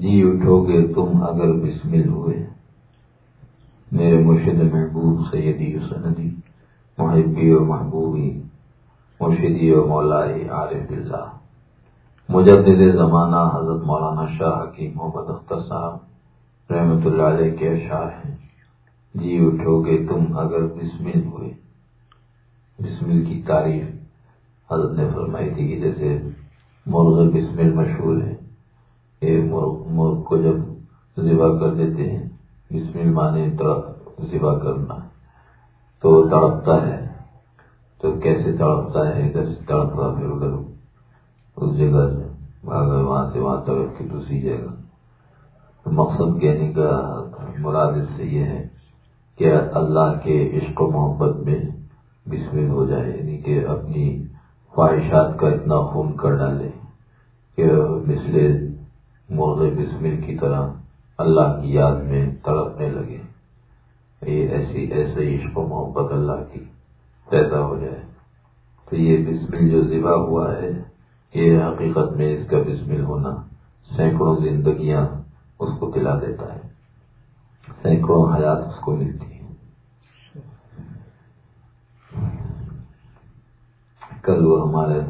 جی اٹھو گے تم اگر بسمل ہوئے۔ میرے مرشد محبوب سیدی سندی محبی و محبوبی، مرشدی و مولائی عارف اللہ مجدد زمانہ حضرت مولانا شاہ حکیم محمد اختر صاحب رحمۃ اللہ علیہ کے اشعار ہیں۔ جی اٹھو گے تم اگر بسمل ہوئے۔ بسمل کی تعریف حضرت نے فرمائی تھی کہ جیسے مرغ بسمل مشہور ہے۔ مرغ کو جب ذبح کر دیتے ہیں بسمل مانے ذبح کرنا۔ تو وہ تڑپتا ہے۔ تو کیسے تڑپتا ہے؟ ادھر سے تڑپا، پھر ادھر اس جگہ سے۔ بھاگا وہاں سے وہاں تڑپ کی دوسری جگہ۔ تو مقصد یعنی کہنے کا مراد اس سے یہ ہے کہ اللہ کے عشق و محبت میں بسمل ہو جائے۔ یعنی کہ اپنی خواہشات کا اتنا خون کر ڈالے کہ مثل مرغ بسمل کی طرح اللہ کی یاد میں تڑپنے لگے۔ یہ ایسی ایسے عشق و محبت اللہ کی پیدا ہو جائے۔ تو یہ بسمل جو ذبح ہوا ہے، یہ حقیقت میں اس کا بسمل ہونا سینکڑوں زندگیاں اس کو دلا دیتا ہے۔ سینکڑوں حیات اس کو ملتی ہے کل وہ ہمارے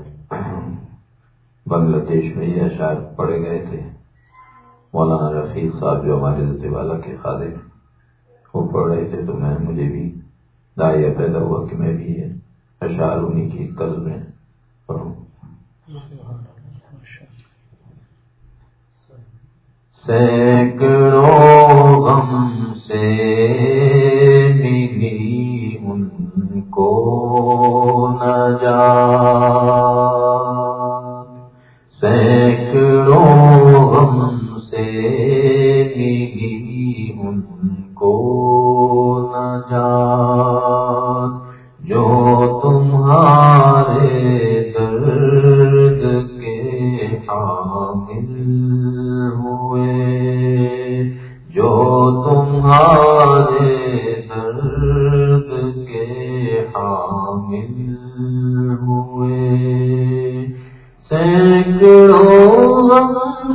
بنگلہ دیش میں یہ اشعار پڑے گئے تھے۔ مولانا رفیق صاحب جو ہمارے والا کے خالد وہ پڑھ رہے تھے تو میں مجھے بھی دائیا پیدا ہوا کہ میں بھی اشعار انہیں کی طرز میں پڑھوں۔ سینکڑوں غم سے ملی ان کو نہ جا۔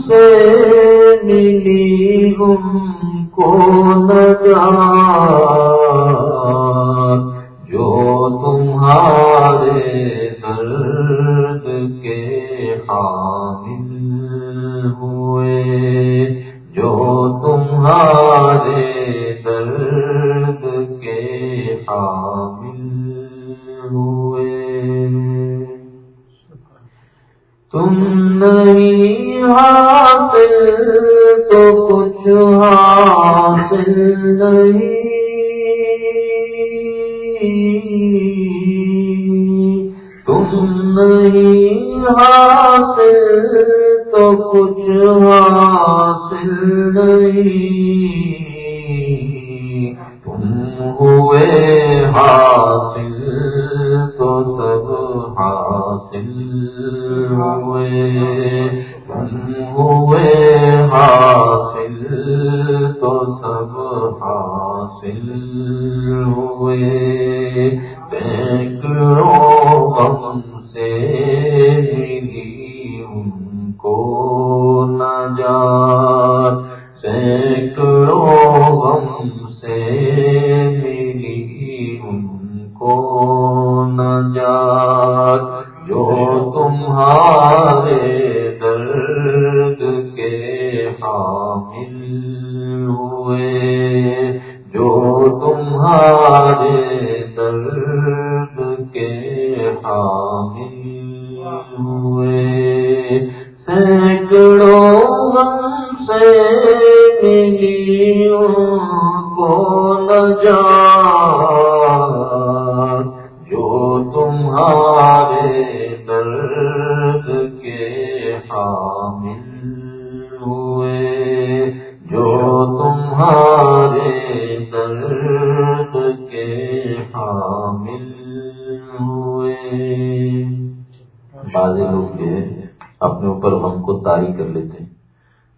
سے ملی ہم کو جو تمہارے درد کے حامل ہوئے، جو تمہارے درد کے حامل تو کچھ حاصل نہیں۔ تم نہیں حاصل تو کچھ سے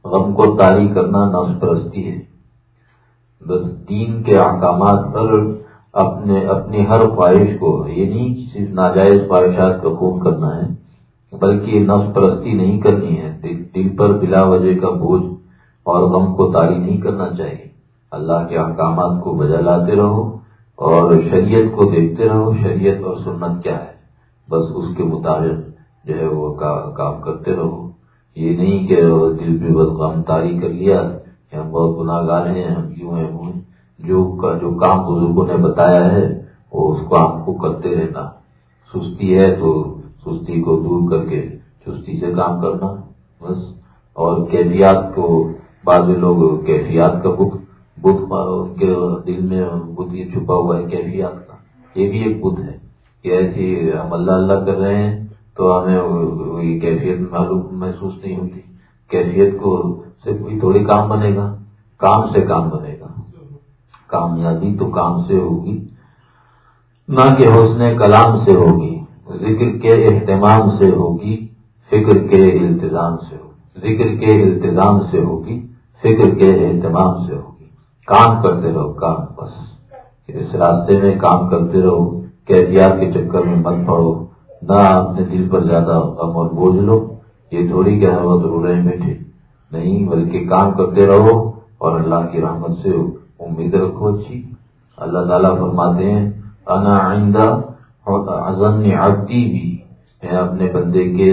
غم کو تاری کرنا نفس پرستی ہے۔ بس دین کے احکامات پر اپنے اپنی ہر خواہش کو، یہ نہیں صرف ناجائز خواہشات کا خوب کرنا ہے، بلکہ نفس پرستی نہیں کرنی ہے۔ دل پر بلا وجہ کا بوجھ اور غم کو تاری نہیں کرنا چاہیے۔ اللہ کے احکامات کو بجا لاتے رہو اور شریعت کو دیکھتے رہو، شریعت اور سنت کیا ہے۔ بس اس کے مطابق جو ہے وہ کام کرتے رہو۔ یہ نہیں کہ دل پہ بس تاری کر لیا کہ ہم بہت گناہ گار ہیں، ہم کیوں ہیں؟ وہ جو جو کام بزرگوں نے بتایا ہے، وہ اس کو آپ کو کرتے رہنا۔ سستی ہے تو سستی کو دور کر کے چستی سے کام کرنا، بس۔ اور کیفیات کو بعض لوگ کیفیات کا بک بت ان کے دل میں بت یہ چھپا ہوا ہے کیفیات کا۔ یہ بھی ایک بت ہے کہ ایسی ہم اللہ اللہ کر رہے ہیں تو ہمیں کیفیت معلوم محسوس نہیں ہوتی۔ کیفیت کو سے کوئی تھوڑی کام بنے گا۔ کام سے کام بنے گا۔ کامیابی تو کام سے ہوگی۔ نہ کہ حسن کلام سے ہوگی۔ ذکر کے اہتمام سے ہوگی۔ فکر کے التظام سے ہوگی۔ ذکر کے التظام سے ہوگی۔ فکر کے اہتمام سے ہوگی۔ کام کرتے رہو، کام بس۔ اس راستے میں کام کرتے رہو۔ کیفیات کے چکر میں مت پڑو۔ نہ اپنے دل پر زیادہ غم اور بوجھ لو، یہ تھوڑی کہ ہوا رو رہے بیٹھے۔ نہیں، بلکہ کام کرتے رہو اور اللہ کی رحمت سے امید رکھو، اچھی۔ اللہ تعالیٰ فرماتے ہیں، انا آئندہ عبدی بھی میں اپنے بندے کے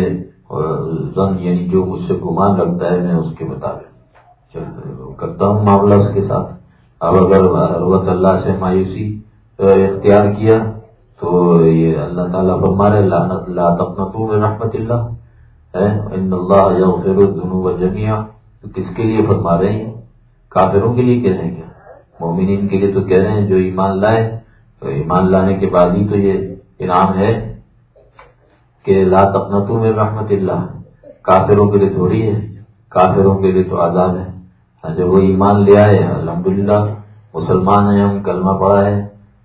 زن یعنی جو مجھ سے گمان رکھتا ہے، میں اس کے مطابق کرتا ہوں معاملہ اس کے ساتھ۔ اب اگر حروت اللہ سے مایوسی اختیار کیا تو یہ اللہ تعالیٰ فرما رہے رحمت اللہ ان اللہ یغفر الذنوب جميعا تو کس کے لیے فرما رہے ہیں؟ کافروں کے لیے کہہ رہے ہیں کیا؟ مومنین کے لیے تو کہہ رہے ہیں جو ایمان لائے، تو ایمان لانے کے بعد ہی تو یہ انعام ہے کہ لا تقنطو میں رحمت اللہ، کافروں کے لیے تھوڑی ہے، کافروں کے لیے تو آزاد ہے۔ ہاں، جب وہ ایمان لے آئے، الحمدللہ، مسلمان ہیں، ہم کلمہ پڑا ہے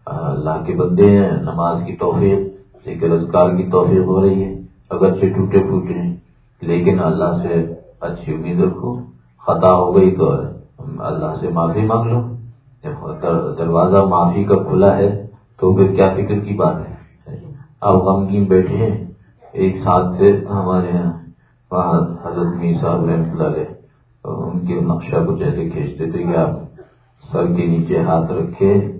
اللہ کے بندے ہیں، نماز کی توفیق ذکر اذکار کی توفیق ہو رہی ہے۔ اگرچہ ٹوٹے پھوٹے ہیں، لیکن اللہ سے اچھی امید رکھو۔ خطا ہو گئی تو اللہ سے معافی مانگ لو۔ دروازہ معافی کا کھلا ہے تو پھر کیا فکر کی بات ہے؟ اب غمگین بیٹھے ہیں۔ ایک ساتھ سے ہمارے یہاں وہاں حضرت می صاحب رحمۃ اللہ ان کے نقشہ کو جیسے کھینچتے تھے کہ آپ سر کے نیچے ہاتھ رکھے۔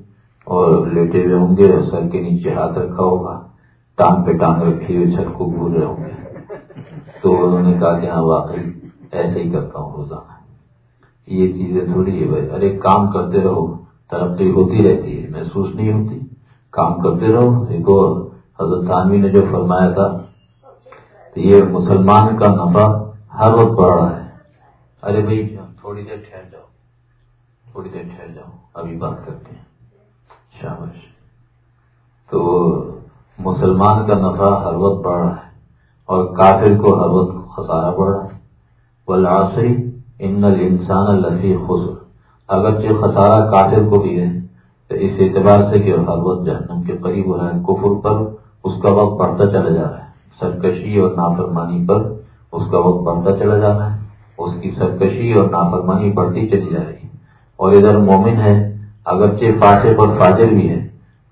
اور لیٹے ہوئے ہوں گے اور سر کے نیچے ہاتھ رکھا ہوگا، ٹانگ پہ ٹانگ رکھے ہوئے چھت کو گھور رہے ہوں گے۔ تو انہوں نے کہا کہ ہاں واقعی ایسے ہی کرتا ہوں روزانہ۔ یہ چیزیں تھوڑی ہے بھائی۔ ارے، کام کرتے رہو، ترقی ہوتی رہتی ہے، محسوس نہیں ہوتی۔ کام کرتے رہو۔ دیکھو حضرت تھانوی نے جو فرمایا تھا یہ مسلمان کا نفع ہر وقت بڑھ رہا ہے۔ ارے بھائی تھوڑی دیر ٹھہر جاؤ۔ تھوڑی دیر ٹھہر جاؤ۔ ابھی بات کرتے ہیں۔ شابش تو مسلمان کا نفع ہر وقت بڑھ رہا ہے اور کافر کو ہر وقت خسارہ بڑھ رہا ہے۔ بلاسری ان انسان الفی خسر۔ اگرچہ خسارہ کافر کو بھی ہے، تو اس اعتبار سے کہ ہر وقت جہنم کے قریب ہو رہا ہے۔ کفر پر اس کا وقت بڑھتا چلا جا رہا ہے۔ سرکشی اور نافرمانی پر اس کا وقت بڑھتا چلا جا رہا ہے۔ اس کی سرکشی اور نافرمانی بڑھتی چلی جا رہی ہے۔ اور ادھر مومن ہے اگرچہ فاطف اور فاجر بھی ہے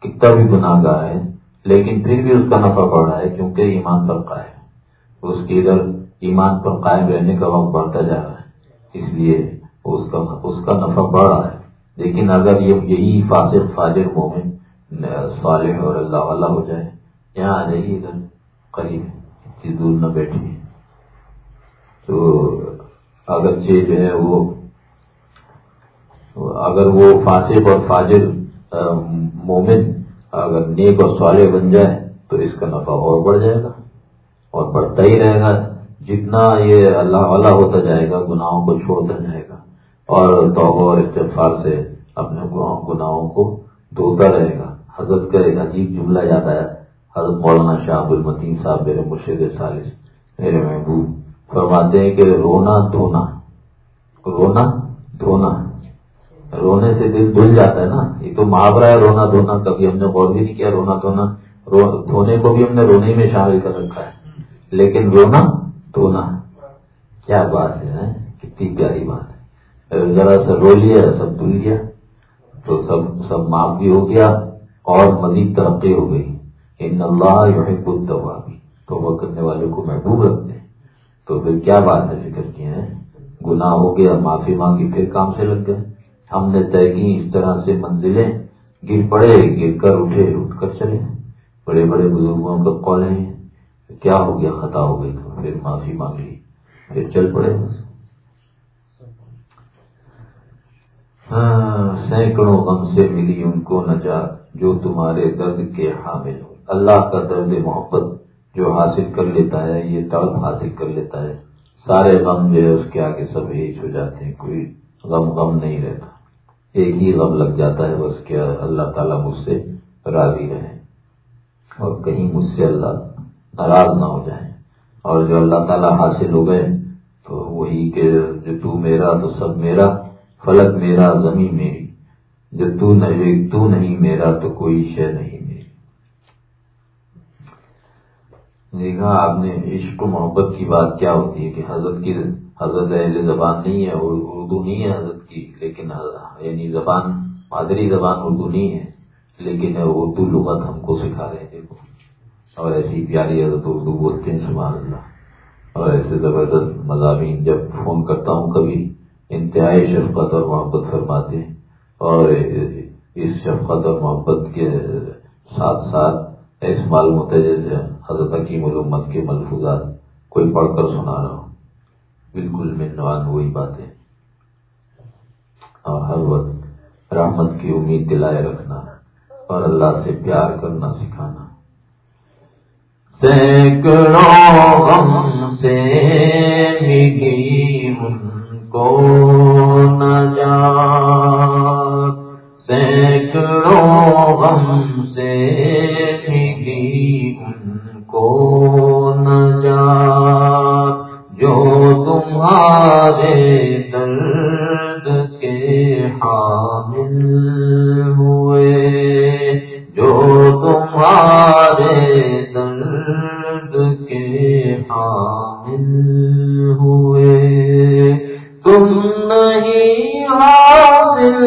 کتنا بھی گناہ گاہ ہے لیکن پھر بھی اس کا نفع بڑھ رہا ہے کیونکہ ایمان پر قائم ہے اس کی ادھر ایمان پر قائم رہنے کا وقت بڑھتا جا رہا ہے، اس لیے اس کا اس کا نفع بڑھ رہا ہے۔ لیکن اگر یہ یہی فاضر فاجر، مومن، صالح اور اللہ والا ہو جائے، یہاں آ جائیے ادھر، قریب اتنی دور نہ بیٹھی تو اگرچہ جو ہے وہ اگر وہ فاسق اور فاجر مومن اگر نیک اور صالح بن جائے تو اس کا نفع اور بڑھ جائے گا اور بڑھتا ہی رہے گا۔ جتنا یہ اللہ والا ہوتا جائے گا، گناہوں کو چھوڑتا جائے گا اور توبہ اور استفار سے اپنے گناہوں کو دھوتا رہے گا۔ حضرت کا ایک عجیب جملہ یاد آیا۔ حضرت مولانا شاہ المتین صاحب میرے مرشد سالس میرے محبوب، فرماتے ہیں کہ رونا دھونا رونا دھونا۔ رونے سے دل دھل جاتا ہے نا۔ یہ تو محاورہ ہے، رونا دھونا، کبھی ہم نے غور بھی نہیں کیا، رونا دھونا۔ دھونے کو بھی ہم نے رونے میں شامل کر رکھا ہے۔ لیکن رونا دھونا، کیا بات ہے کتنی پیاری بات ہے۔ ذرا سا رو لیا سب دھل گیا، تو سب سب معاف بھی ہو گیا اور مزید ترقی ہو گئی۔ ان اللہ یحب التوابی تو وہ کرنے والے کو محبوب رکھتے ہیں۔ تو پھر کیا بات ہے، فکر کی ہے گناہ ہو گیا، معافی مانگی، پھر کام سے لگ گئے۔ ہم نے طے کی اس طرح سے منزلیں گر پڑے گر کر اٹھے اٹھ کر چلے۔ بڑے بڑے بزرگوں کا کال ہیں کیا ہو گیا؟ خطا ہو گئی تو پھر معافی مانگ لی۔ پھر چل پڑے ہاں، سینکڑوں غم سے ملی ان کو نجات جو تمہارے درد کے حامل ہو۔ اللہ کا درد محبت جو حاصل کر لیتا ہے یہ طلب حاصل کر لیتا ہے۔ سارے غم جو ہے اس کے آگے سب ایج ہو جاتے ہیں کوئی غم غم نہیں رہتا۔ ایک ہی غم لگ جاتا ہے، بس کیا اللہ تعالیٰ مجھ سے راضی رہے؟ اور کہیں مجھ سے اللہ ناراض نہ ہو جائے اور جو اللہ تعالیٰ حاصل ہو گئے، تو وہی کہ جو تو میرا، تو سب میرا، فلک میرا، زمین میری۔ جو تو نہیں تو نہیں میرا، تو کوئی شے نہیں میری۔ دیکھا آپ نے عشق و محبت کی بات کیا ہوتی ہے کہ حضرت کی، حضرت اہل زبان نہیں ہے اردو نہیں ہے، حضرت کی لیکن یعنی زبان، مادری زبان اردو نہیں ہے، لیکن اردو لغت ہم کو سکھا رہے دیکھو، اور ایسی پیاری حضرت اردو بولتے ہیں، سبحان اللہ۔ اور ایسے زبردست مضامین، جب فون کرتا ہوں کبھی، انتہائی شفقت اور محبت فرماتے ہیں۔ اور اس شفقت اور محبت کے ساتھ ساتھ ایس معلوم ہوتا ہے جیسے حضرت کی ملومت کے ملفوظات کوئی پڑھ کر سنا رہا ہوں۔ بالکل منوان وہی باتیں۔ اور ہر وقت رحمت کی امید دلائے رکھنا اور اللہ سے پیار کرنا سکھانا۔ سینکڑوں غم سے ملی ان کو سینکڑوں غم سے ملی ان کو جو تمہارے حامل ہوئے جو تمہارے درد کے حامل ہوئے۔ تم نہیں حاصل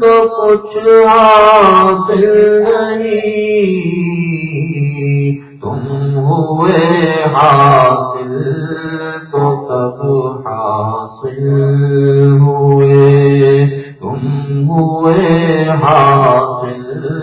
تو کچھ حاصل نہیں۔ تم ہوئے حاصل ہوئے حاصل۔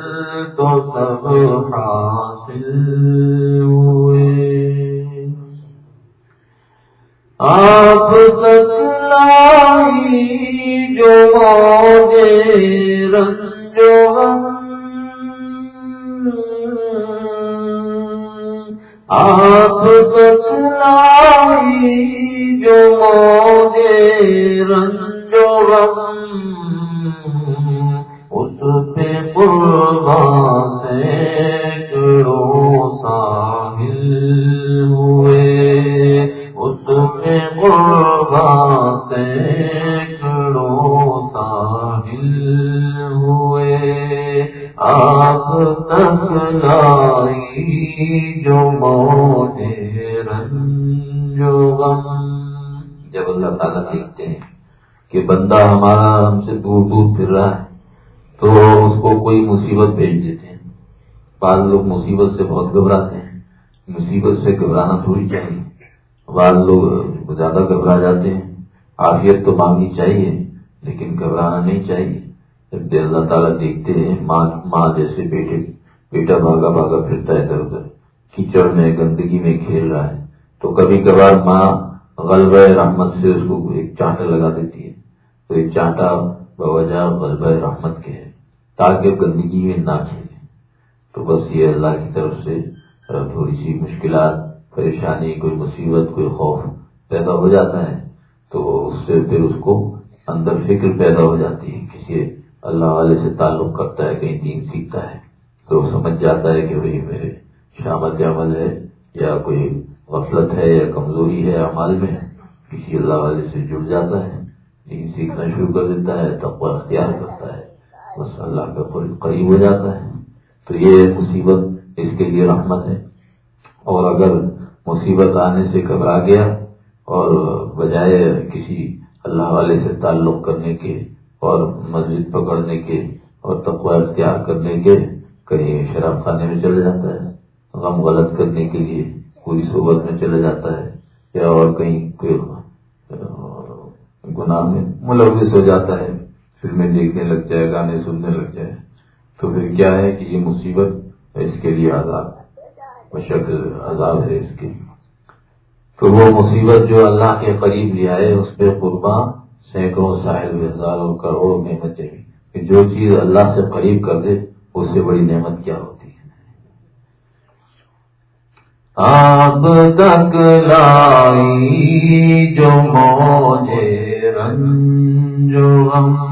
جب اللہ تعالیٰ دیکھتے ہیں کہ بندہ ہمارا ہم سے دور دور پھر رہا ہے تو اس کو کوئی مصیبت بھیج دیتے ہیں۔ بعض لوگ مصیبت سے بہت گھبراتے ہیں۔ مصیبت سے گھبرانا تھوڑی چاہیے۔ بعض لوگ زیادہ گھبرا جاتے ہیں۔ آفیت تو مانگنی چاہیے، لیکن گھبرانا نہیں چاہیے۔ جب اللہ تعالیٰ دیکھتے ہیں، ماں ماں جیسے بیٹے، بیٹا بھاگا بھاگا پھرتا ہے ادھر ادھر، کیچڑ میں، گندگی میں کھیل رہا ہے۔ تو کبھی کبھار ماں غلب رحمت سے اس کو ایک چانٹا لگا دیتی ہے۔ تو ایک چانٹا بوجہ غلب رحمت کے ہے تاکہ گندگی میں نہ کھیلے تو بس یہ اللہ کی طرف سے تھوڑی سی مشکلات، پریشانی، کوئی مصیبت، کوئی خوف پیدا ہو جاتا ہے، تو اس سے پھر اس کو اندر فکر پیدا ہو جاتی ہے کسی اللہ والے سے تعلق کرتا ہے، کہیں دین سیکھتا ہے۔ تو سمجھ جاتا ہے کہ بھائی میرے شامت عمل ہے یا کوئی غفلت ہے یا کمزوری ہے عمل میں کسی اللہ والے سے جڑ جاتا ہے، دین سیکھنا شروع کر دیتا ہے تب اختیار کرتا ہے۔ بس اللہ کا قریب ہو جاتا ہے۔ تو یہ مصیبت اس کے لیے رحمت ہے۔ اور اگر مصیبت آنے سے گھبرا گیا اور بجائے کسی اللہ والے سے تعلق کرنے کے اور مسجد پکڑنے کے اور تقوی اختیار کرنے کے کہیں شراب خانے میں چلے جاتا ہے، غم غلط کرنے کے لیے کوئی صحبت میں چلا جاتا ہے یا اور کہیں کوئی گناہ میں ملوث ہو جاتا ہے۔ فلمیں دیکھنے لگ جائے، گانے سننے لگ جائے۔ تو پھر کیا ہے کہ یہ مصیبت اس کے لیے عذاب بشک عذاب ہے اس کی تو وہ مصیبت جو اللہ کے قریب لے آئے، اس پہ قربان سینکڑوں ساحل ہزاروں کروڑوں نعمتیں کہ جو چیز اللہ سے قریب کر دے، اس سے بڑی نعمت کیا ہوتی ہے؟ آپ تک لائی جو موجے رنجو ہم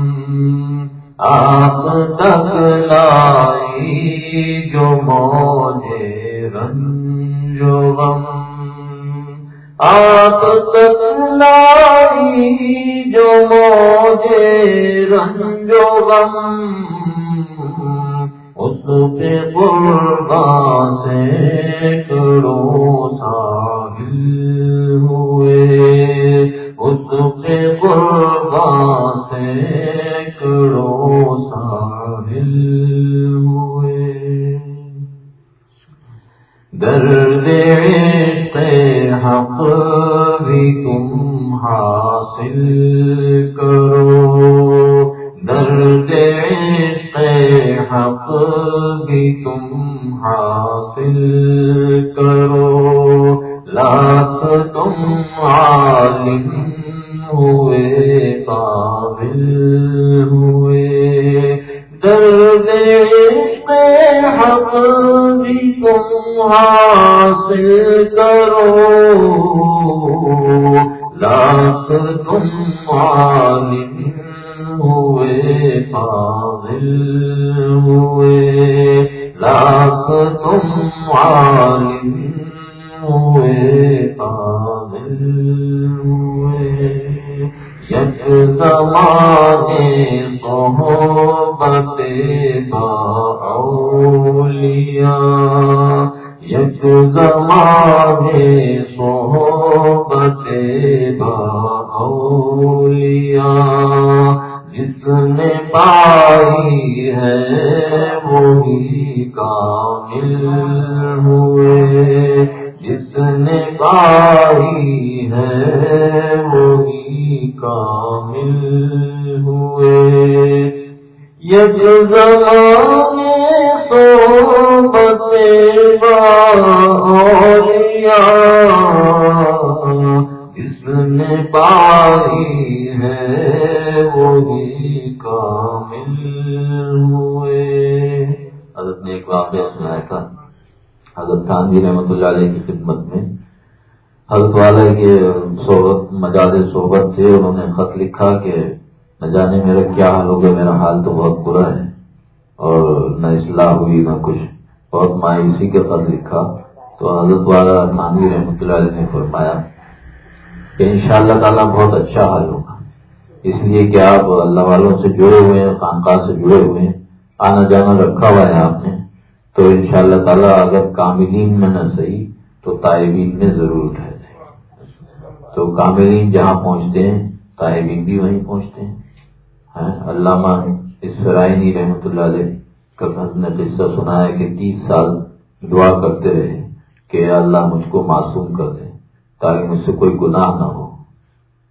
آپ تک لائی جو موجے رنجو ہم آپ تک لائی جو موجے رنجو غم۔ اس پہ قربان سے کرو ساحل رحمۃ اللہ علیہ کی خدمت میں حضرت والے کے صحبت مجاز صحبت تھے، انہوں نے خط لکھا کہ نہ جانے میرا کیا حال ہو گیا میرا حال تو بہت برا ہے۔ اور نہ اصلاح ہوئی، نہ کچھ۔ بہت مایوسی کے خط لکھا۔ تو حضرت والا مانوی رحمۃ اللہ علیہ نے فرمایا کہ ان شاء اللہ تعالیٰ بہت اچھا حال ہوگا۔ اس لیے کہ آپ اللہ والوں سے جڑے ہوئے ہیں، خانقاہ سے جڑے ہوئے ہیں۔ آنا جانا رکھا ہوا ہے آپ نے۔ تو ان شاء اللہ تعالیٰ اگر کاملین میں نہ صحیح، تو طالبین میں ضرور اٹھائے تو کاملین جہاں پہنچتے ہیں طالبین بھی وہیں پہنچتے ہیں۔ علامہ اسرائنی رحمۃ اللہ علیہ کا نے قصہ سنا ہے کہ تیس سال دعا کرتے رہے کہ اللہ مجھ کو معصوم کر دے تاکہ مجھ سے کوئی گناہ نہ ہو،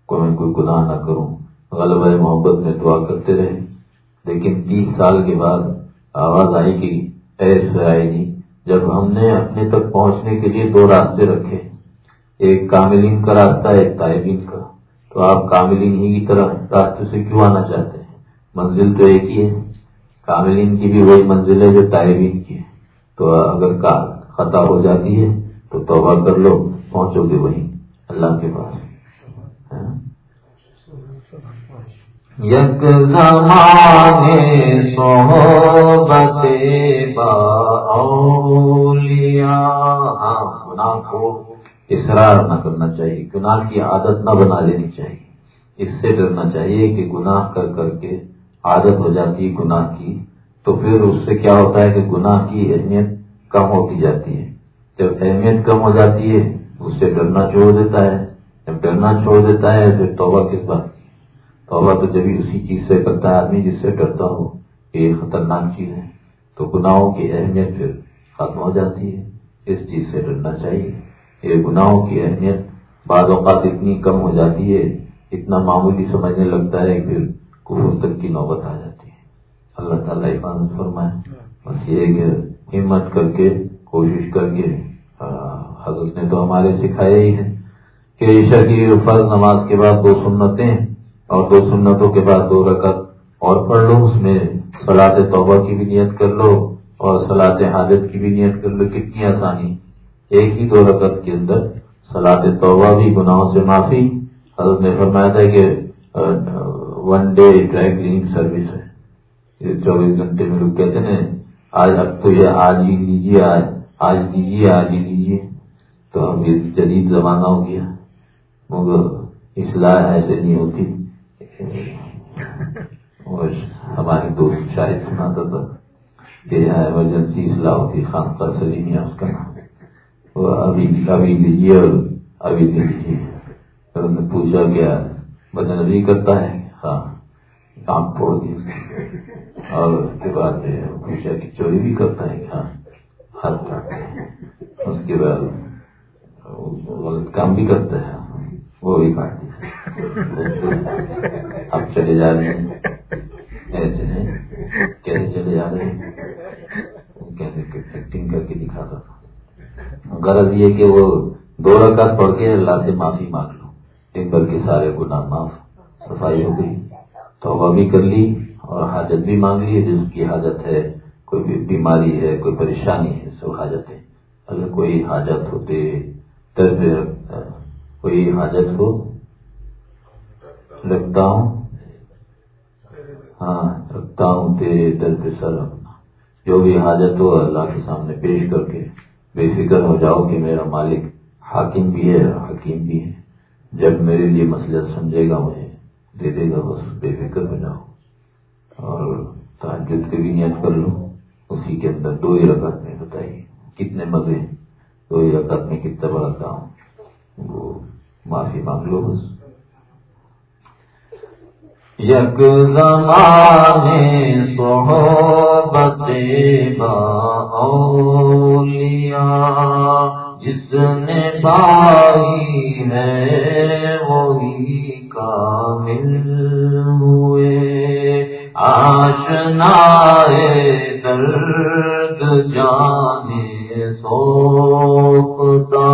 کوئی کوئی گناہ نہ کروں۔ غلب محبت میں دعا کرتے رہے۔ لیکن تیس سال کے بعد آواز آئی کہ ایسے آئے گی جب ہم نے اپنے تک پہنچنے کے لیے دو راستے رکھے، ایک کاملین کا راستہ، ایک طائبین کا۔ تو آپ کاملین ہی کی طرح راستے سے کیوں آنا چاہتے ہیں؟ منزل تو ایک ہی ہے۔ کاملین کی بھی وہی منزل ہے جو طائبین کی ہے۔ تو اگر خطا ہو جاتی ہے تو توبہ کر لو، پہنچو گے وہیں۔ اللہ کے پاس۔ ہاں؟ یک زمانے صحبت با اولیاء۔ ہاں گناہ کو اصرار نہ کرنا چاہیے، گناہ کی عادت نہ بنا لینی چاہیے۔ اس سے ڈرنا چاہیے کہ گناہ کر کر کے عادت ہو جاتی ہے گناہ کی، تو پھر اس سے کیا ہوتا ہے کہ گناہ کی اہمیت کم ہوتی جاتی ہے۔ جب اہمیت کم ہو جاتی ہے اس سے ڈرنا چھوڑ دیتا ہے۔ جب ڈرنا چھوڑ دیتا ہے، پھر توبہ کس بات کی؟ توبہ تو جبھی اسی چیز سے کرتا ہے آدمی جس سے ڈرتا ہو کہ یہ خطرناک چیز ہے۔ تو گناہوں کی اہمیت پھر ختم ہو جاتی ہے۔ اس چیز سے ڈرنا چاہیے۔ یہ گناہوں کی اہمیت بعض اوقات اتنی کم ہو جاتی ہے، اتنا معمولی سمجھنے لگتا ہے پھر کفر تک کی نوبت آ جاتی ہے۔ اللہ تعالیٰ حفاظت فرمائے۔ بس یہ کہ ہمت کر کے، کوشش کر کے حضرت نے تو ہمارے سکھایا ہی ہے کہ عشا کی فرض نماز کے بعد دو سنتیں اور دو سنتوں کے بعد دو رکعت اور پڑھ لو۔ اس میں سلاد توبہ کی بھی نیت کر لو اور سلاد حاجت کی بھی نیت کر لو۔ کتنی آسانی۔ ایک ہی دو رکعت کے اندر سلاد توبہ بھی، گناہوں سے معافی۔ حضرت نے فرمایا تھا کہ one day dry cleaning service ہے۔ چوبیس گھنٹے میں لوگ کہتے ہیں، آج اب تو یہ آج ہی لیجیے، آج آج لیجیے آج ہی لیجیے۔ تو اب یہ جدید زمانہ ہو گیا۔ مگر اصلاح ایسے نہیں ہوتی۔ اور ہمارے دوست شاید سناتا تھا کہ یہاں ایمرجنسی اصلاح ہوتی خان پر سلیمیا اس کا نام۔ ابھی ابھی لیجیے اور ابھی لیجیے تو نے پوچھا کیا بدن ابھی کرتا ہے؟ ہاں کام چھوڑ دیا۔ اور اس کے بعد پوچھا کہ چوری بھی کرتا ہے ہاں ہاتھ کاٹتے اس کے بعد غلط کام بھی کرتا ہے۔ وہ بھی کاٹ دیا۔ اب چلے جا رہے ہیں۔ ایسے ہیں؟ کیسے چلے جا رہے ہیں؟ کیسے ایکٹنگ کر کے دکھاتا تھا۔ غرض یہ کہ وہ دو رکعت پڑھ کے اللہ سے معافی مانگ لو ایک بار کے سارے گناہ معاف، صفائی ہو گئی، توبہ بھی کر لی اور حاجت بھی مانگ لی۔ جس کی حاجت ہے، کوئی بیماری ہے، کوئی پریشانی ہے سب حاجت اگر کوئی حاجت ہوتے درد کوئی حاجت ہو رکھتا ہوں ہاں رکھتا ہوں تیرے درد سر اپنا جو بھی حاجت ہو، اللہ کے سامنے پیش کر کے بے فکر ہو جاؤ کہ میرا مالک حاکم بھی ہے حکیم بھی ہے۔ جب میرے لیے مسئلہ سمجھے گا مجھے دے دے گا، بس بے فکر ہو جاؤ۔ اور تعجد کی بھی نیت کر لوں اسی کے اندر دو ہی رکعت میں بتائیے، کتنے مزے۔ دو ہی رکعت میں کتنا بڑا کام۔ وہ معافی مانگ لو بس۔ یک زمانے صحبت با اولیاء جس نے بائی ہے وہی کامل ہوئے۔ آشنا درد جانے سوپتا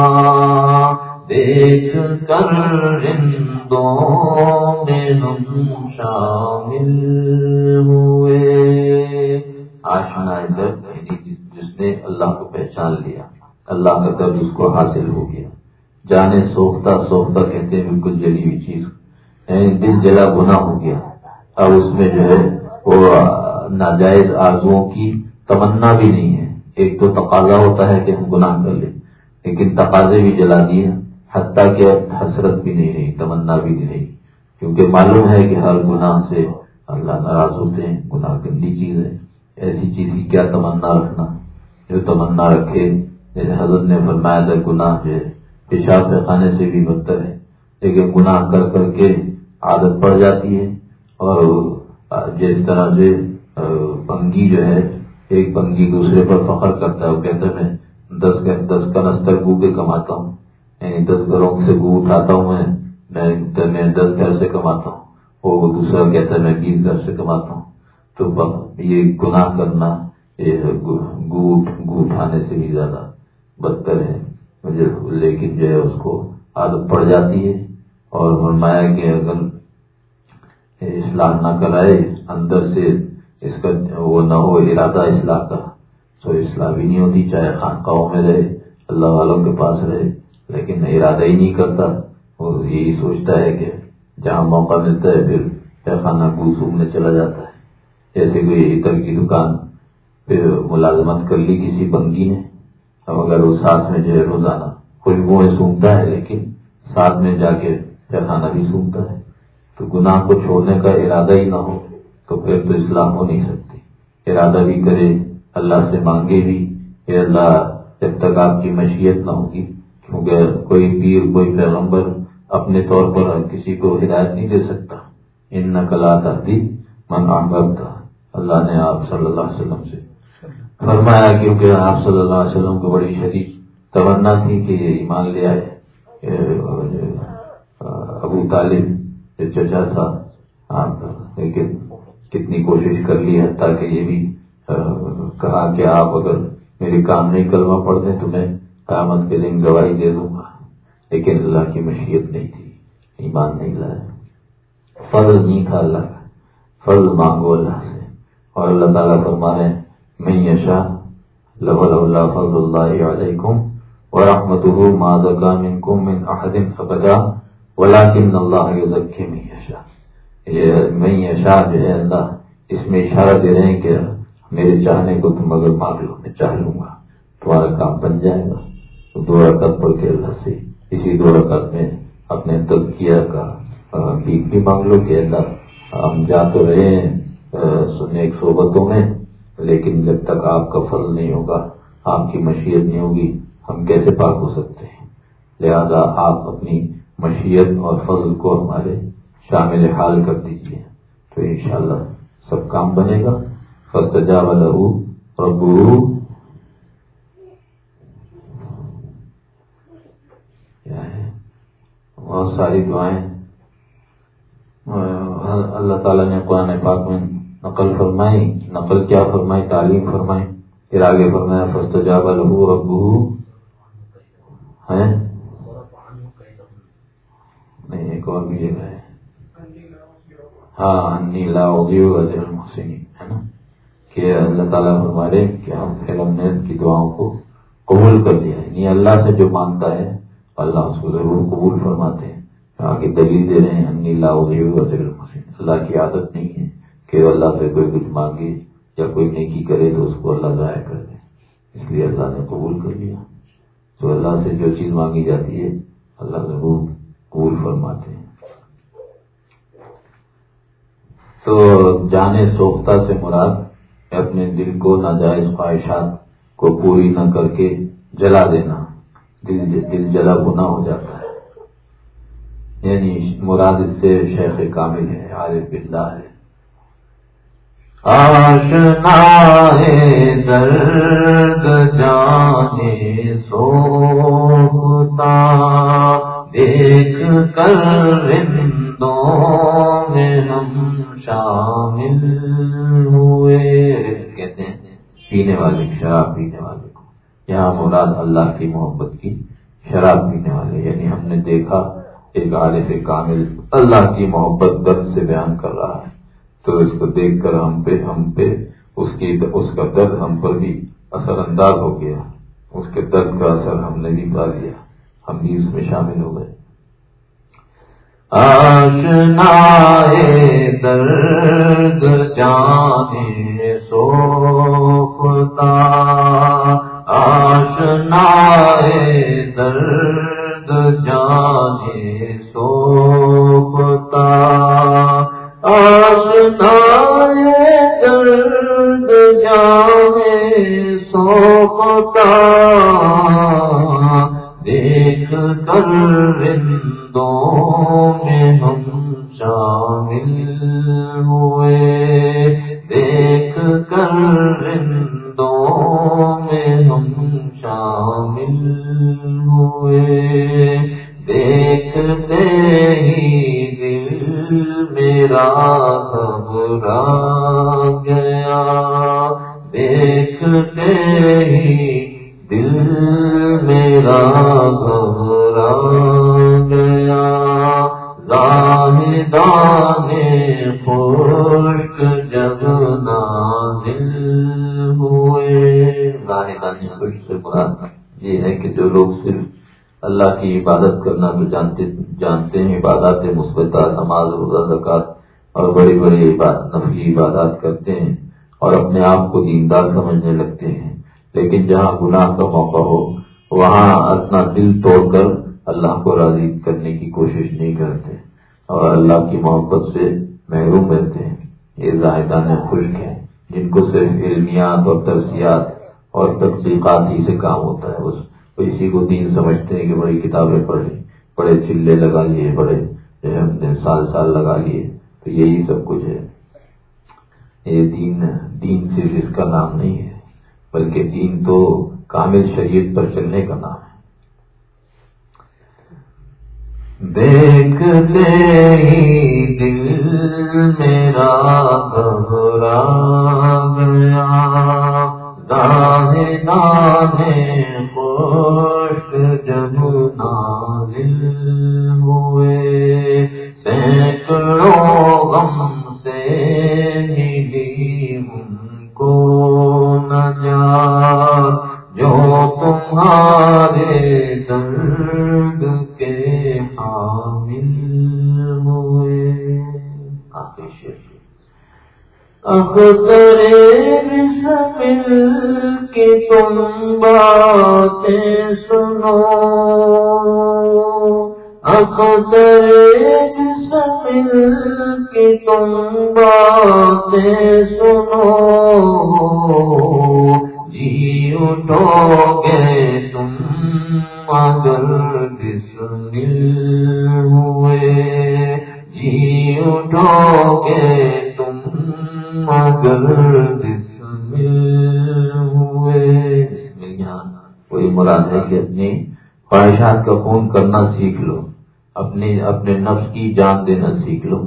دیکھ کر رندوں میں ہم شامل ہوئے۔ آشنا درد جس نے اللہ کو پہچان لیا، اللہ کا قرض اس کو حاصل ہو گیا۔ جانے سوکھتا سوکھتا کہتے ہیں، بالکل جلی ہوئی چیز یعنی دل جلا گنا ہو گیا۔ اب اس میں جو ہے، وہ ناجائز آرزوؤں کی تمنا بھی نہیں ہے۔ ایک تو تقاضا ہوتا ہے کہ ہم گناہ کر لیں، لیکن تقاضے بھی جلا دیے۔ حتیٰ کہ حسرت بھی نہیں رہی، تمنا بھی نہیں رہی۔ کیونکہ معلوم ہے کہ ہر گناہ سے اللہ ناراض ہوتے ہیں، گناہ گندی چیز ہے۔ ایسی چیز کی کیا تمنا رکھنا؟ جو تمنا رکھے، جیسے حضرت نے فرمایا تھا، گناہ جو ہے، پیشاب خانے سے بھی بدتر ہے۔ لیکن گناہ کر کر کے عادت پڑ جاتی ہے۔ اور جس طرح سے بنگی جو ہے، ایک بنگی دوسرے پر فخر کرتا ہے، وہ کہتا ہے، میں دس دس کا نستر گو کے کماتا ہوں۔ یعنی دس گھروں سے گو اٹھاتا ہوں میں میں دس گھر سے کماتا ہوں وہ دوسرا کہتا ہے میں بیس گھر سے کماتا ہوں۔ تو یہ گناہ کرنا، یہ گو اٹھانے سے بھی زیادہ بدتر ہے۔ مجھے لیکن جو ہے اس کو عادت پڑ جاتی ہے۔ اور فرمایا کہ اگر اصلاح نہ کرائے، اندر سے اس کا وہ نہ ہو، ارادہ اصلاح کا، تو اصلاح بھی نہیں ہوتی، چاہے خانقاہوں میں رہے، اللہ والوں کے پاس رہے۔ لیکن ارادہ ہی نہیں کرتا۔ وہ یہی سوچتا ہے کہ جہاں موقع ملتا ہے پھر پیخانہ گوسوم میں چلا جاتا ہے۔ جیسے کوئی عطر کی دکان پھر ملازمت کر لی کسی بنگی نے۔ اب اگر وہ ساتھ میں جو ہے روزانہ خوشبوئیں سونگتا ہے لیکن ساتھ میں جا کے پیخانہ بھی سونگتا ہے۔ تو گناہ کو چھوڑنے کا ارادہ ہی نہ ہو تو پھر تو اسلام ہو نہیں سکتی۔ ارادہ بھی کرے، اللہ سے مانگے بھی کہ اللہ جب تک آپ کی مشیت نہ ہوگی کوئی پیر، کوئی پیغمبر اپنے طور پر کسی کو ہدایت نہیں دے سکتا۔ ان نقلات آتی من آبر تھا اللہ نے آپ صلی اللہ علیہ وسلم سے فرمایا کیونکہ آپ صلی اللہ علیہ وسلم کو بڑی شدید تمنا تھی کہ یہ ایمان لے آئے۔ ابو طالب چچا تھا لیکن کتنی کوشش کر لی ہے تاکہ یہ بھی کہا کہ آپ اگر میری کام نہیں کلمہ پڑھ دیں تو میں قیامت کے دن گواہی دے دوں گا۔ لیکن اللہ کی مشیت نہیں تھی، ایمان نہیں لایا۔ فضل نہیں تھا اللہ کا۔ فضل مانگو اللہ سے۔ اور اللہ تعالیٰ فرما رہے میں یشا لب اللہ فضل اللہ علیکم ورحمت ماضا منکم من احد فبدا ولیکن اللہ یزکی من یشا یہ میں یشا جو ہے اللہ، اس میں اشارہ دے رہے ہیں کہ میرے چاہنے کو تم اگر مانگ لو، میں چاہ لوں گا۔ تمہارا کام بن جائے گا۔ دو رکعت پڑھ کے اللہ سے اسی دو رکعت میں اپنے تزکیہ کا بھیک بھی مانگ لو کہ اللہ ہم جا تو رہے ہیں سننے ایک صحبتوں میں، لیکن جب تک آپ کا فضل نہیں ہوگا، آپ کی مشیت نہیں ہوگی، ہم کیسے پاک ہو سکتے ہیں؟ لہذا آپ اپنی مشیت اور فضل کو ہمارے شامل حال کر دیجیے تو انشاءاللہ سب کام بنے گا۔ فسٹ جا لہو اور گرو بہت ساری دعائیں۔ اللہ تعالیٰ نے قرآن پاک میں نقل فرمائی، نقل کیا فرمائی، تعلیم فرمائی، پھر آگے فرمایا فسٹ جا لہو ربو ہے نہیں، ایک اور بھی جگہ ہے۔ ہاں انی لا اجر المحسنین، ہے نا؟ کہ اللہ تعالیٰ فرمارے کہ ہم پھر ہم نے کی دعاؤں کو قبول کر دیا یعنی اللہ سے جو مانگتا ہے، اللہ اس کو ضرور قبول فرماتے ہیں۔ آگے دلیل دے رہے ہیں، انی لا اللہ کی عادت نہیں ہے کہ اللہ سے کوئی کچھ مانگے یا کوئی نیکی کرے تو اس کو اللہ ضائع کر دے۔ اس لیے اللہ نے قبول کر لیا۔ تو اللہ سے جو چیز مانگی جاتی ہے، اللہ ضرور قبول فرماتے ہیں۔ تو جانے سوختہ سے مراد اپنے دل کو ناجائز خواہشات کو پوری نہ کر کے جلا دینا۔ دل دل جلا گنا ہو جاتا یعنی مراد اس سے شیخ کامل ہے، عارف بلّہ ہے۔ آشنا ہے، درد جانے سوتا دیکھ کر رندوں میں ہم شامل ہوئے۔ کہتے ہیں، پینے والے، شراب پینے والے کو۔ یہاں مراد اللہ کی محبت کی شراب پینے والے یعنی ہم نے دیکھا ایک عارف کامل اللہ کی محبت درد سے بیان کر رہا ہے۔ تو اس کو دیکھ کر ہم پہ ہم پہ، اس کی، اس کا درد ہم پر بھی اثر انداز ہو گیا۔ اس کے درد کا اثر ہم نے بھی پا لیا۔ ہم بھی اس میں شامل ہو گئے۔ آشنا درد جانے سوتا آشنا درد درد جانے سوتا آشنا درد جانے سوتا دیکھ کر رندوں میں ہم شامل ہوئے۔ دیکھ کر رندوں میں ہم دیکھتے ہی دل میرا گھبرا گیا۔ دیکھتے ہی دل میرا گھبرا گیا۔ دانے خشک جب نازل ہوئے۔ دانے دانے خشک سے مراد یہ ہے کہ جو لوگ صرف اللہ کی عبادت کرنا تو جانتے جانتے ہیں، عبادات مثبتہ نماز، روزہ زکات اور بڑی بڑی نفلی عبادات کرتے ہیں اور اپنے آپ کو دیندار سمجھنے لگتے ہیں۔ لیکن جہاں گناہ کا موقع ہو، وہاں اپنا دل توڑ کر اللہ کو راضی کرنے کی کوشش نہیں کرتے اور اللہ کی محبت سے محروم رہتے ہیں۔ یہ زاہدان خشک ہیں، جن کو صرف علمیات اور ترسیات اور تفصیقات ہی سے کام ہوتا ہے۔ اس اسی کو دین سمجھتے ہیں کہ بڑی کتابیں پڑھ لی بڑے چلے لگا لیے، بڑے ہم نے سال سال لگا لیے، تو یہی سب کچھ ہے۔ یہ دین دین صرف اس کا نام نہیں ہے، بلکہ دین تو کامل شریعت پر چلنے کا نام ہے۔ دیکھتے ہی دل میرا گھبرا گیا دانے دانے پوشٹ جب نازل ہوئے، سینکڑوں غم سے ملی ان کو نجات جو تمہارے درد کے حامل ہوئے۔ اختر بسمل کی تم باتیں سنو۔ اختر بسمل کی تم باتیں سنو۔ جی اٹھو گے تم مگر بسمل ہوئے۔ جی اٹھو گے تم مگر مراد ہے کہ اپنی خواہشات کا خون کرنا سیکھ لو، اپنی، اپنے نفس کی جان دینا سیکھ لو۔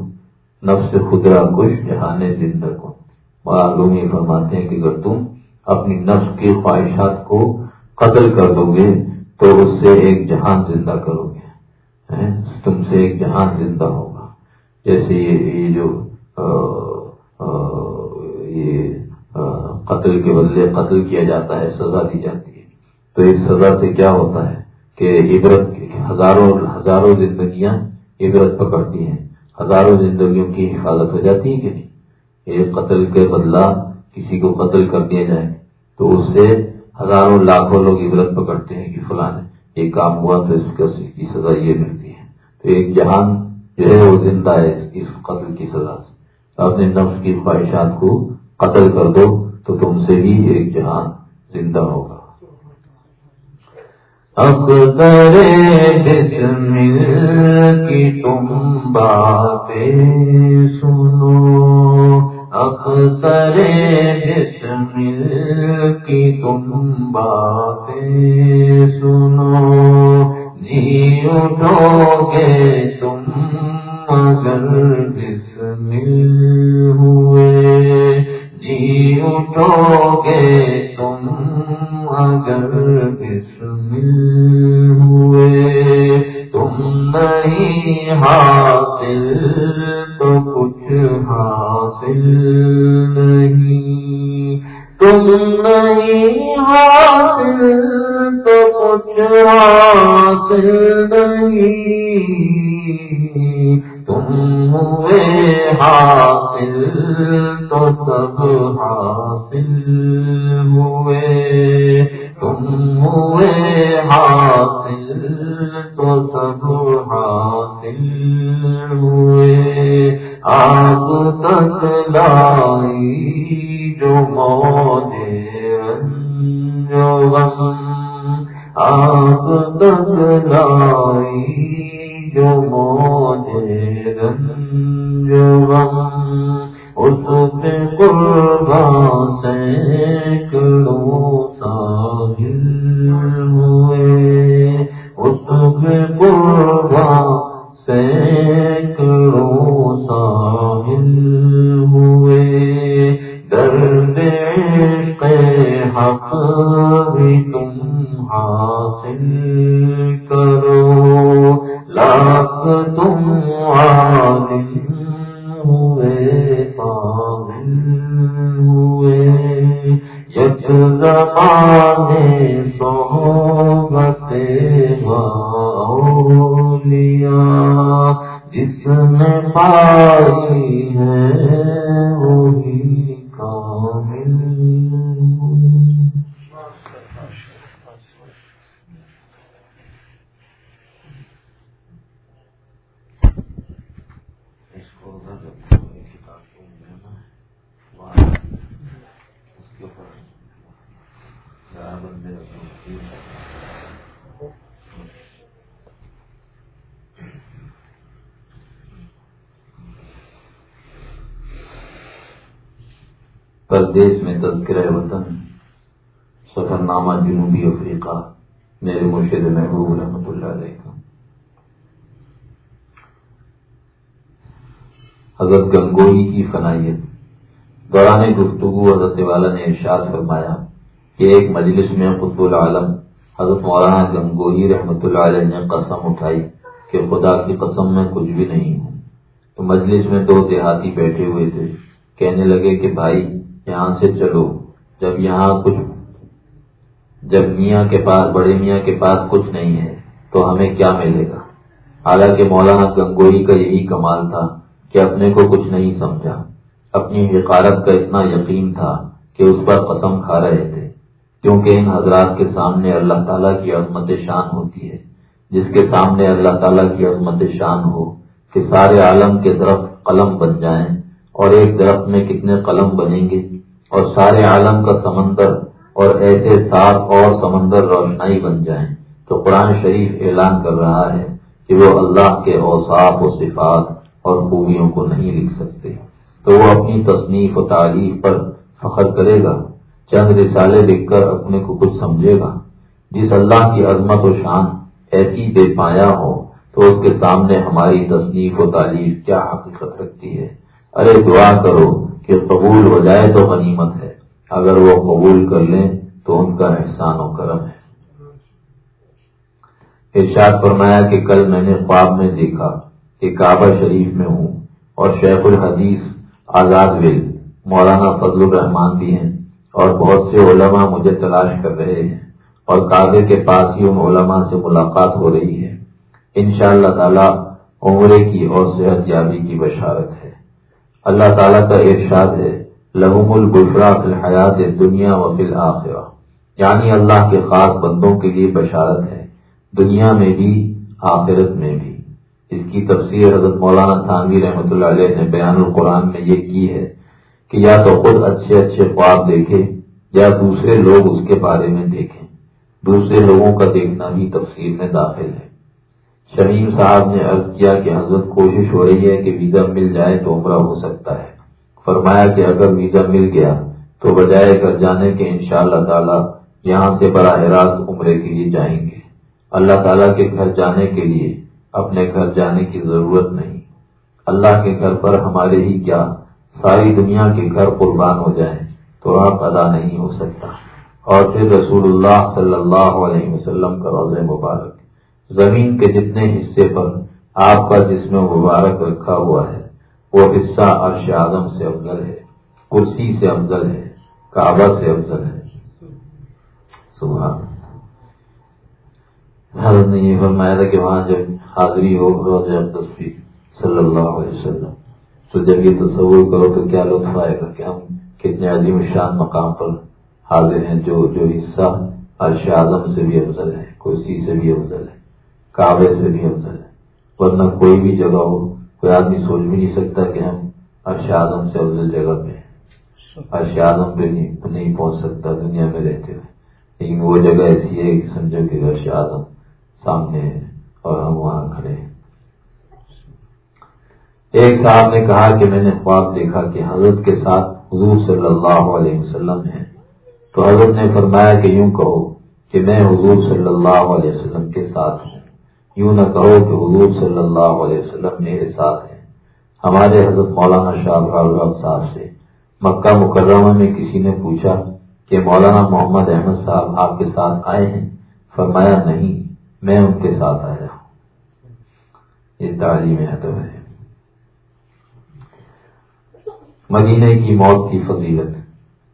نفس خدرا کش جہانے زندہ کو معلوم یہ فرماتے ہیں کہ اگر تم اپنی نفس کی خواہشات کو قتل کر دو گے تو اس سے ایک جہان زندہ کرو گے۔ تم سے ایک جہان زندہ ہوگا۔ جیسے یہ جو یہ قتل کے بدلے قتل کیا جاتا ہے، سزا دی جاتی ہے۔ تو اس سزا سے کیا ہوتا ہے کہ عبرت ہزاروں ہزاروں زندگیاں عبرت پکڑتی ہیں، ہزاروں زندگیوں کی حفاظت ہو جاتی ہے کہ نہیں؟ ایک قتل کے بدلہ کسی کو قتل کر دیا جائے تو اس سے ہزاروں لاکھوں لوگ عبرت پکڑتے ہیں کہ فلاں یہ کام ہوا تو اس کا کی سزا یہ ملتی ہے۔ تو ایک جہان جو ہے وہ زندہ ہے اس قتل کی سزا سے۔ اپنے نفس کی خواہشات کو قتل کر دو تو تم سے بھی ایک جہان زندہ ہوگا۔ کی تم باتیں سنو۔ اکثر بسمل کی تم باتیں سنو۔ جی اٹھو گے تم مگر بسمل ہوئے۔ جی اٹھو گے تم مگر بسمل ہوئے، تم نہیں حاصل، تو کچھ حاصل نہیں۔ تم نہیں حاصل، تو کچھ حاصل نہیں۔ تم ہوئے حاصل تو سب حاصل ہوئے۔ تم ہوئے حاصل تو سب حاصل ہوئے۔ آپ تک لائی جو موجے جو غم آپ تک لائی جو اس پہ قربان سے پردیش میں تذکرہ وطن سفر نامہ جنوبی افریقہ، میرے مرشد محبوب رحمۃ اللہ علیہ کا۔ حضرت گنگوئی کی فنائیت۔ دوران گفتگو حضرت والا نے ارشاد فرمایا کہ ایک مجلس میں قطب العالم حضرت مولانا گنگوئی رحمۃ اللہ علیہ نے قسم اٹھائی کہ خدا کی قسم میں کچھ بھی نہیں ہوں۔ تو مجلس میں دو دیہاتی بیٹھے ہوئے تھے۔ کہنے لگے کہ بھائی یہاں سے چلو۔ جب یہاں کچھ جب میاں کے پاس بڑے میاں کے پاس کچھ نہیں ہے، تو ہمیں کیا ملے گا؟ حالانکہ مولانا گنگوئی کا یہی کمال تھا کہ اپنے کو کچھ نہیں سمجھا۔ اپنی حقارت کا اتنا یقین تھا کہ اس پر قسم کھا رہے تھے۔ کیونکہ ان حضرات کے سامنے اللہ تعالیٰ کی عظمت شان ہوتی ہے۔ جس کے سامنے اللہ تعالیٰ کی عظمت شان ہو کہ سارے عالم کے درخت قلم بن جائیں اور ایک درخت میں کتنے قلم بنیں گے؟ اور سارے عالم کا سمندر اور ایسے سات اور سمندر روشنائی بن جائیں۔ تو قرآن شریف اعلان کر رہا ہے کہ وہ اللہ کے اوساف و صفات اور خوبیوں کو نہیں لکھ سکتے۔ تو وہ اپنی تصنیف و تعریف پر فخر کرے گا، چند رسالے لکھ کر اپنے کو کچھ سمجھے گا۔ جس اللہ کی عظمت و شان ایسی بے پایا ہو، تو اس کے سامنے ہماری تصنیف و تعریف کیا حقیقت رکھتی ہے۔ ارے دعا کرو کہ قبول ہو جائے تو غنیمت ہے۔ اگر وہ قبول کر لیں تو ان کا احسان و کرم ہے۔ ارشاد فرمایا کہ کل میں نے خواب میں دیکھا کہ کعبہ شریف میں ہوں اور شیخ الحدیث آزاد ول مولانا فضل الرحمان بھی ہیں اور بہت سے علماء مجھے تلاش کر رہے ہیں اور کعبے کے پاس ہی ان علماء سے ملاقات ہو رہی ہے۔ ان شاء اللہ تعالی عمرے کی اور صحت یابی کی بشارت ہے۔ اللہ تعالیٰ کا ارشاد ہے لہم البشرا فی الحیات دنیا و فی الآخرہ۔ یعنی اللہ کے خاص بندوں کے لیے بشارت ہے، دنیا میں بھی، آخرت میں بھی۔ اس کی تفسیر حضرت مولانا تھانوی رحمۃ اللہ علیہ نے بیان القرآن میں یہ کی ہے کہ یا تو خود اچھے اچھے خواب دیکھے یا دوسرے لوگ اس کے بارے میں دیکھیں۔ دوسرے لوگوں کا دیکھنا بھی تفسیر میں داخل ہے۔ شمیم صاحب نے عرض کیا کہ حضرت کوشش ہو رہی ہے کہ ویزا مل جائے تو عمرہ ہو سکتا ہے۔ فرمایا کہ اگر ویزا مل گیا تو بجائے کر جانے کے ان شاء اللہ تعالی یہاں سے براہ راست عمرے کے لیے جائیں گے۔ اللہ تعالیٰ کے گھر جانے کے لیے اپنے گھر جانے کی ضرورت نہیں۔ اللہ کے گھر پر ہمارے ہی کیا ساری دنیا کے گھر قربان ہو جائیں تو آپ ادا نہیں ہو سکتا۔ اور پھر رسول اللہ صلی اللہ علیہ وسلم کا روز مبارک۔ زمین کے جتنے حصے پر آپ کا جسم مبارک رکھا ہوا ہے، وہ حصہ عرش اعظم سے افضل ہے، کرسی سے افضل ہے، کعبہ سے افضل ہے۔ حضرت نے یہ فرمایا تھا کہ وہاں جب حاضری ہو روز تصویر صلی اللہ علیہ وسلم، تو جب یہ تصور کرو تو کیا لطف آئے گا کہ ہم کتنے عظیم شان مقام پر حاضر ہیں، جو جو حصہ عرش اعظم سے بھی افضل ہے، کرسی سے بھی افضل ہے۔ کعبے سے بھی افضل ہے۔ ورنہ کوئی بھی جگہ ہو، کوئی آدمی سوچ بھی نہیں سکتا کہ ہم عرش اعظم سے افضل جگہ پہ عرش اعظم پہ نہیں پہنچ سکتا، دنیا میں رہتے ہوئے۔ لیکن وہ جگہ ایسی ہے کہ سمجھو کہ عرش اعظم سامنے ہے اور ہم وہاں کھڑے ہیں۔ ایک صاحب نے کہا کہ میں نے خواب دیکھا کہ حضرت کے ساتھ حضور صلی اللہ علیہ وسلم ہے تو حضرت نے فرمایا کہ یوں کہو کہ میں حضور صلی اللہ علیہ وسلم کے ساتھ ہوں۔ یوں نہ کہو کہ حضور صلی اللہ علیہ وسلم میرے ساتھ ہیں۔ ہمارے حضرت مولانا شاہ صاحب سے مکہ مکرمہ میں کسی نے پوچھا کہ مولانا محمد احمد صاحب آپ کے ساتھ آئے ہیں؟ فرمایا نہیں، میں ان کے ساتھ آیا ہوں۔ یہ تعلیم ادب ہے۔ مدینہ کی موت کی فضیلت۔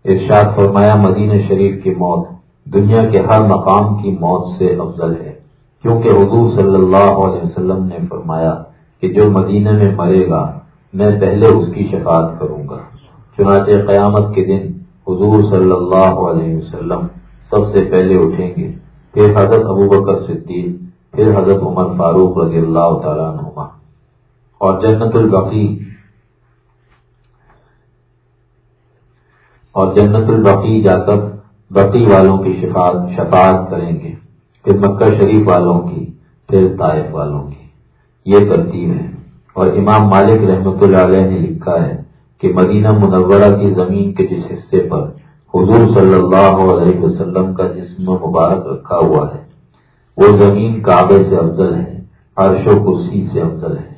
ارشاد فرمایا، مدینہ شریف کی موت دنیا کے ہر مقام کی موت سے افضل ہے۔ کیونکہ حضور صلی اللہ علیہ وسلم نے فرمایا کہ جو مدینہ میں مرے گا، میں پہلے اس کی شفاعت کروں گا۔ چنانچہ قیامت کے دن حضور صلی اللہ علیہ وسلم سب سے پہلے اٹھیں گے۔ پھر حضرت ابو بکر صدیق، پھر حضرت عمر فاروق رضی اللہ تعالیٰ نما اور جنت البقی، اور جنت البقی جا کر بقی والوں کی شفاعت کریں گے۔ پھر مکہ شریف والوں کی، پھر طائف والوں کی۔ یہ ترتیب ہے۔ اور امام مالک رحمۃ اللہ علیہ نے لکھا ہے کہ مدینہ منورہ کی زمین کے جس حصے پر حضور صلی اللہ علیہ وسلم کا جسم مبارک رکھا ہوا ہے، وہ زمین کعبے سے افضل ہے، عرش و کرسی سے افضل ہے۔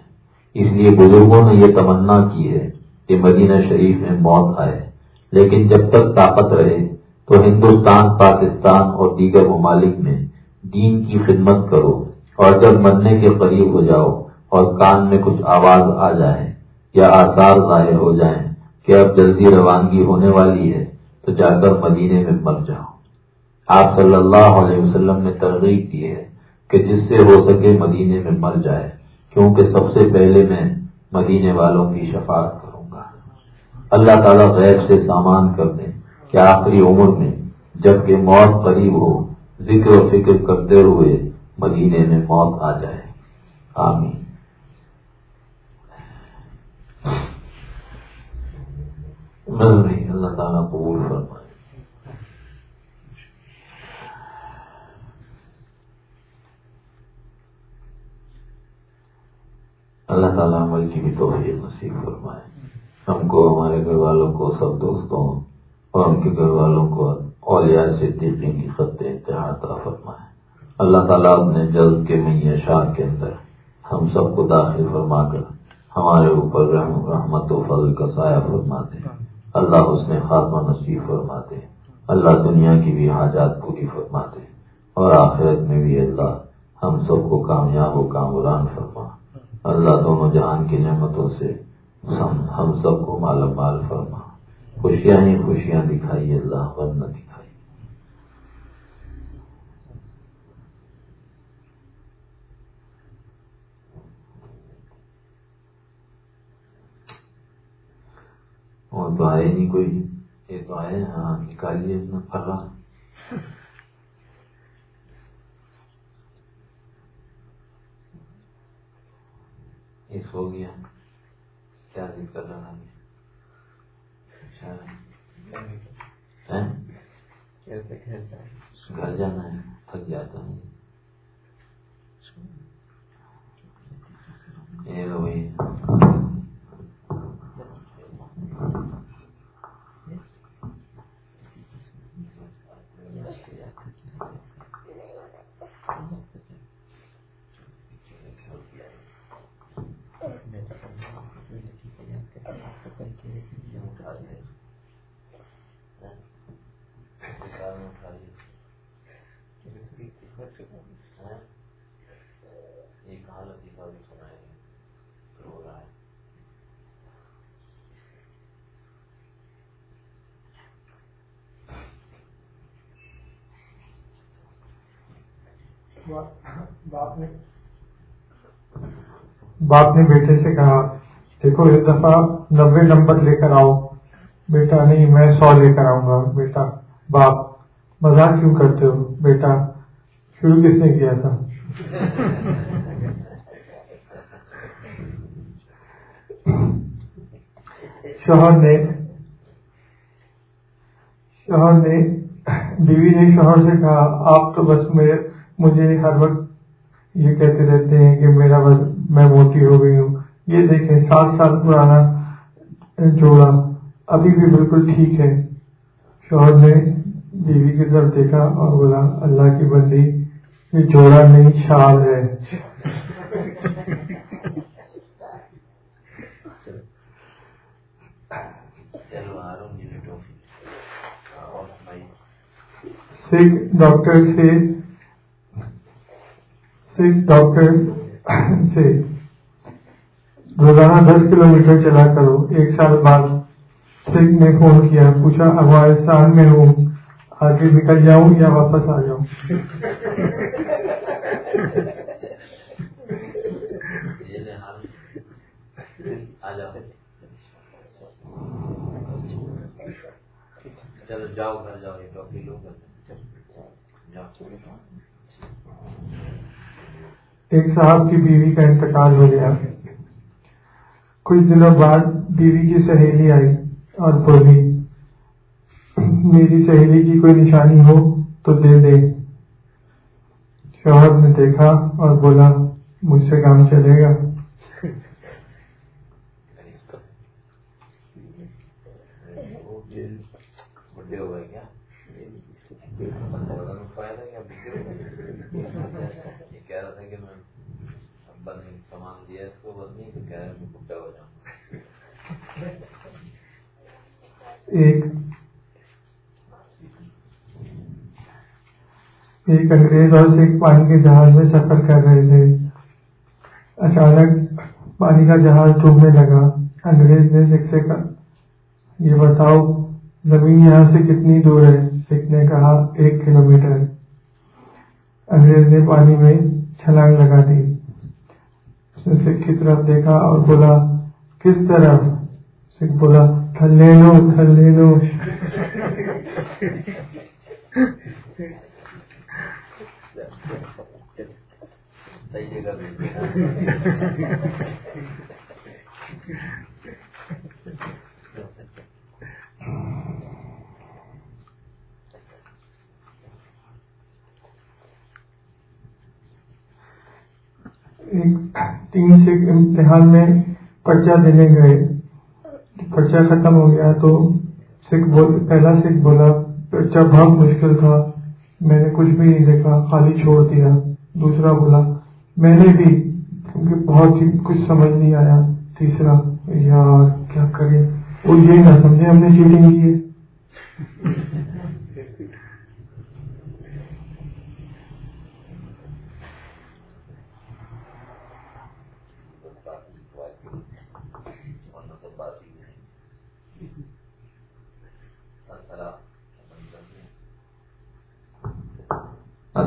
اس لیے بزرگوں نے یہ تمنا کی ہے کہ مدینہ شریف میں موت آئے۔ لیکن جب تک طاقت رہے تو ہندوستان، پاکستان اور دیگر ممالک میں دین کی خدمت کرو اور جب مرنے کے قریب ہو جاؤ اور کان میں کچھ آواز آ جائے یا آثار ظاہر ہو جائیں کہ اب جلدی روانگی ہونے والی ہے، تو جا کر مدینے میں مر جاؤ۔ آپ صلی اللہ علیہ وسلم نے ترغیب کی ہے کہ جس سے ہو سکے مدینے میں مر جائے، کیونکہ سب سے پہلے میں مدینے والوں کی شفاعت کروں گا۔ اللہ تعالیٰ غیر سے سامان کر دیں کہ آخری عمر میں جبکہ موت قریب ہو ذکر و فکر کرتے ہوئے مدینے میں موت آ جائے۔ آمین۔ اللہ تعالیٰ قبول فرمائے۔ اللہ تعالیٰ عمل کی بھی توفیق نصیب فرمائے۔ ہم کو، ہمارے گھر والوں کو، سب دوستوں اور ان کے گھر والوں کو اولیاء صدیقین کی خط انتہا عطا فرمائے۔ اللہ تعالیٰ اپنے جلد کے میاں کے اندر ہم سب کو داخل فرما کر ہمارے اوپر رحمت و فضل کا سایہ فرما دے۔ اللہ اس نے خاتمہ نصیب فرما دے۔ اللہ دنیا کی بھی حاجات پوری فرما دے۔ اور آخرت میں بھی اللہ ہم سب کو کامیاب و کامران فرما۔ اللہ دونوں جہان کی نعمتوں سے ہم سب کو مالا مال فرما۔ خوشیاں ہی خوشیاں دکھائی اللہ ورنہ دکھائی وہ تو آئے نہیں کوئی یہ تو آئے ہاں نکالیے اپنا۔ پھلا ہو گیا۔ کیا دقت رہا گھر جانا ہے۔ تھک جاتا ہوں۔ یہ باپ نے باپ نے بیٹے سے کہا، دیکھو ایک دفعہ نبے نمبر لے کر آؤ۔ بیٹا، نہیں، میں سو لے کر آؤں گا۔ بیٹا، باپ مزاق کیوں کرتے ہو؟ بیٹا، شروع کس نے کیا تھا؟ شوہر نے شوہر نے بیوی نے شوہر سے کہا، آپ تو بس میرے مجھے ہر وقت یہ کہتے رہتے ہیں کہ میرا میں موٹی ہو گئی ہوں۔ یہ دیکھیں، سات سال پرانا جوڑا ابھی بھی بالکل ٹھیک ہے۔ شوہر نے بیوی کی طرف دیکھا اور بولا، اللہ کی بندی یہ جوڑا نہیں، شال ہے۔ سکھ ڈاکٹر سے سکھ ڈاکٹر سے روزانہ دس کلو میٹر چلا کرو۔ ایک سال بعد سکھ نے فون کیا، پوچھا افغانستان میں ہوں، آگے نکل جاؤں یا واپس آ جاؤں؟ جاؤ گھر جاؤ۔ ایک صاحب کی بیوی کا انتقال ہو گیا۔ کچھ دنوں بعد بیوی کی سہیلی آئی اور بولی، میری سہیلی کی کوئی نشانی ہو تو دے دے۔ شوہر نے دیکھا اور بولا، مجھ سے کام چلے گا سامان دیا اس کو بدنی تو کہہ ایک ایک انگریز اور سکھ پانی کے جہاز میں سفر کر رہے تھے۔ اچانک پانی کا جہاز ڈوبنے لگا۔ انگریز نے سکھ سے کہا، یہ بتاؤ، زمین یہاں سے کتنی دور ہے؟ سکھ نے کہا، ایک کلو میٹر انگریز نے پانی میں چھلانگ لگا دی۔ اس نے سکھ کی طرف دیکھا اور بولا، کس طرف؟ سکھ بولا تھلے لو تھلے لو تین سکھ امتحان میں پرچہ دینے گئے۔ پرچہ ختم ہو گیا تو سکھ بول پہلا سکھ بولا پرچہ بہت مشکل تھا، میں نے کچھ بھی نہیں دیکھا، خالی چھوڑ دیا۔ دوسرا بولا، میں نے بھی، کیونکہ بہت ہی کچھ سمجھ نہیں آیا۔ تیسرا، یار، کیا کرے وہ یہ نہ سمجھے، ہم نے چیٹنگ کی ہے۔